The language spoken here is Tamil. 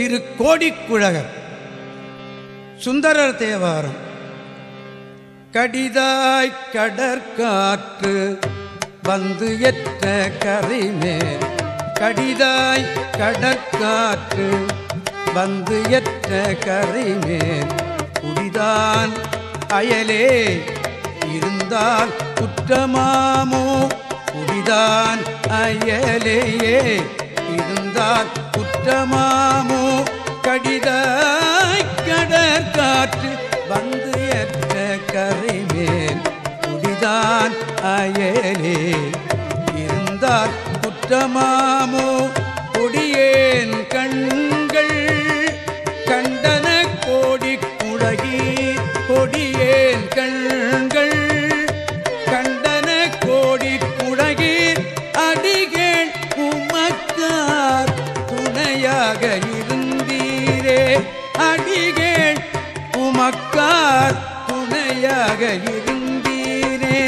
திரு கோடிக்குழகர் சுந்தரர் தேவாரம். கடிதாய் கடற்காற்று வந்து எற்ற கரைமேல் கடிதாய் கடற்காற்று வந்து எற்ற கரைமேல் குடிதான் அயலே இருந்தால் குற்றமாமோ? குடிதான் அயலேயே இருந்தால் குற்றமாமோ? கடிதாய் கடற்காற்று வந்து எத்த கரைமேல் குடிதான் அயலே. இருந்தார் குற்றமாமோ? கொடியேன் கண்கள் கண்டன கோடி குடகி கொடியேன் கண் அடிகள் துணையாக இருந்தீரே.